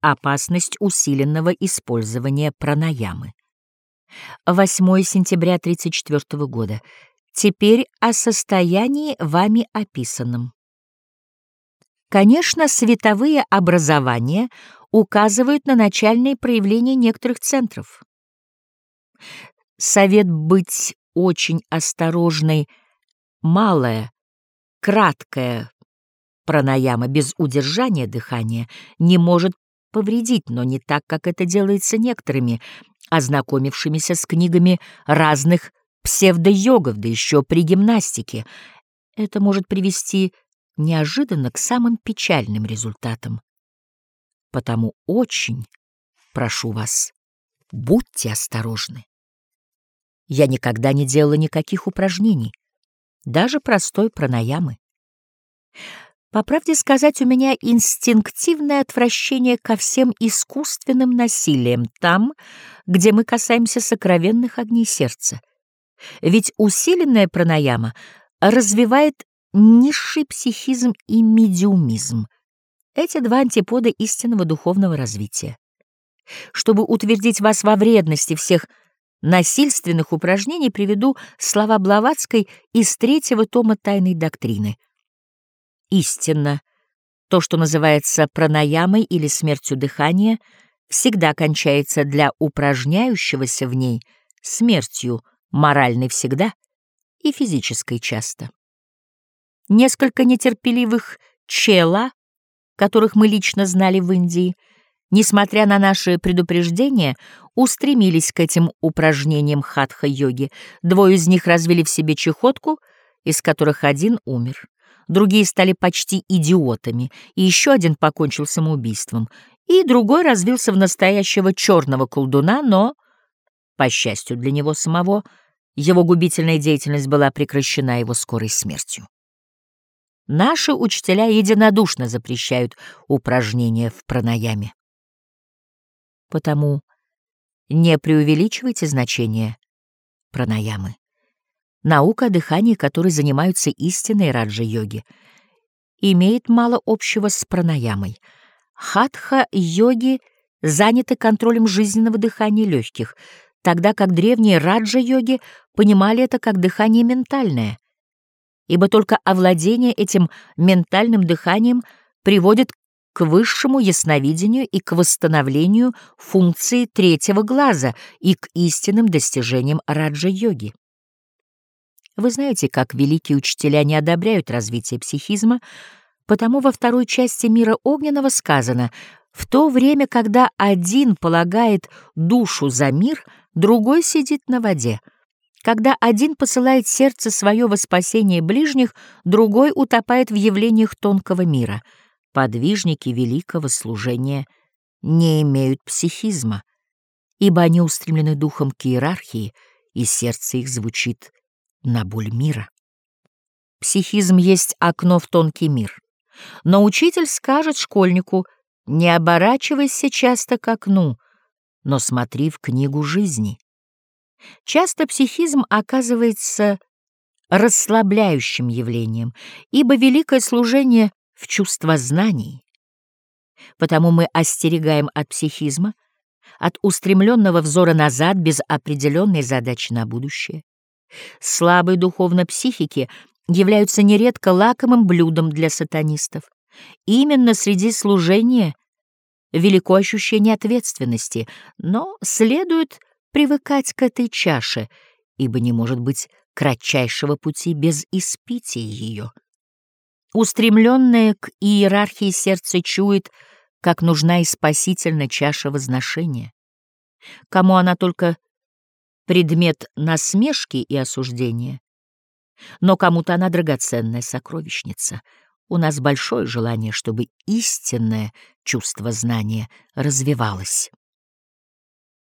опасность усиленного использования пранаямы. 8 сентября 1934 года. Теперь о состоянии вами описанном. Конечно, световые образования указывают на начальные проявления некоторых центров. Совет быть очень осторожной, малая, краткая пранаяма без удержания дыхания не может повредить, но не так, как это делается некоторыми, ознакомившимися с книгами разных псевдо-йогов, да еще при гимнастике. Это может привести неожиданно к самым печальным результатам. Потому очень прошу вас, будьте осторожны. Я никогда не делала никаких упражнений, даже простой пранаямы. По правде сказать, у меня инстинктивное отвращение ко всем искусственным насилиям там, где мы касаемся сокровенных огней сердца. Ведь усиленная пранаяма развивает низший психизм и медиумизм. Эти два антипода истинного духовного развития. Чтобы утвердить вас во вредности всех насильственных упражнений, приведу слова Блаватской из третьего тома «Тайной доктрины» истинно. То, что называется пранаямой или смертью дыхания, всегда кончается для упражняющегося в ней смертью моральной всегда и физической часто. Несколько нетерпеливых чела, которых мы лично знали в Индии, несмотря на наши предупреждения, устремились к этим упражнениям хатха-йоги. Двое из них развили в себе чехотку, из которых один умер другие стали почти идиотами, и еще один покончил самоубийством, и другой развился в настоящего черного колдуна, но, по счастью для него самого, его губительная деятельность была прекращена его скорой смертью. Наши учителя единодушно запрещают упражнения в пранаяме. Потому не преувеличивайте значение пранаямы. Наука о дыхании, которой занимаются истинные раджа-йоги, имеет мало общего с пранаямой. Хатха-йоги заняты контролем жизненного дыхания легких, тогда как древние раджа-йоги понимали это как дыхание ментальное, ибо только овладение этим ментальным дыханием приводит к высшему ясновидению и к восстановлению функции третьего глаза и к истинным достижениям раджа-йоги. Вы знаете, как великие учителя не одобряют развитие психизма, потому во второй части «Мира огненного» сказано «В то время, когда один полагает душу за мир, другой сидит на воде». Когда один посылает сердце свое во спасение ближних, другой утопает в явлениях тонкого мира. Подвижники великого служения не имеют психизма, ибо они устремлены духом к иерархии, и сердце их звучит на боль мира. Психизм есть окно в тонкий мир. Но учитель скажет школьнику, не оборачивайся часто к окну, но смотри в книгу жизни. Часто психизм оказывается расслабляющим явлением, ибо великое служение в чувствознании. Потому мы остерегаем от психизма, от устремленного взора назад без определенной задачи на будущее. Слабые духовно психики являются нередко лакомым блюдом для сатанистов. Именно среди служения велико ощущение ответственности, но следует привыкать к этой чаше, ибо не может быть кратчайшего пути без испития ее. Устремленное к иерархии сердце чует, как нужна и спасительная чаша возношения. Кому она только предмет насмешки и осуждения. Но кому-то она драгоценная сокровищница. У нас большое желание, чтобы истинное чувство знания развивалось.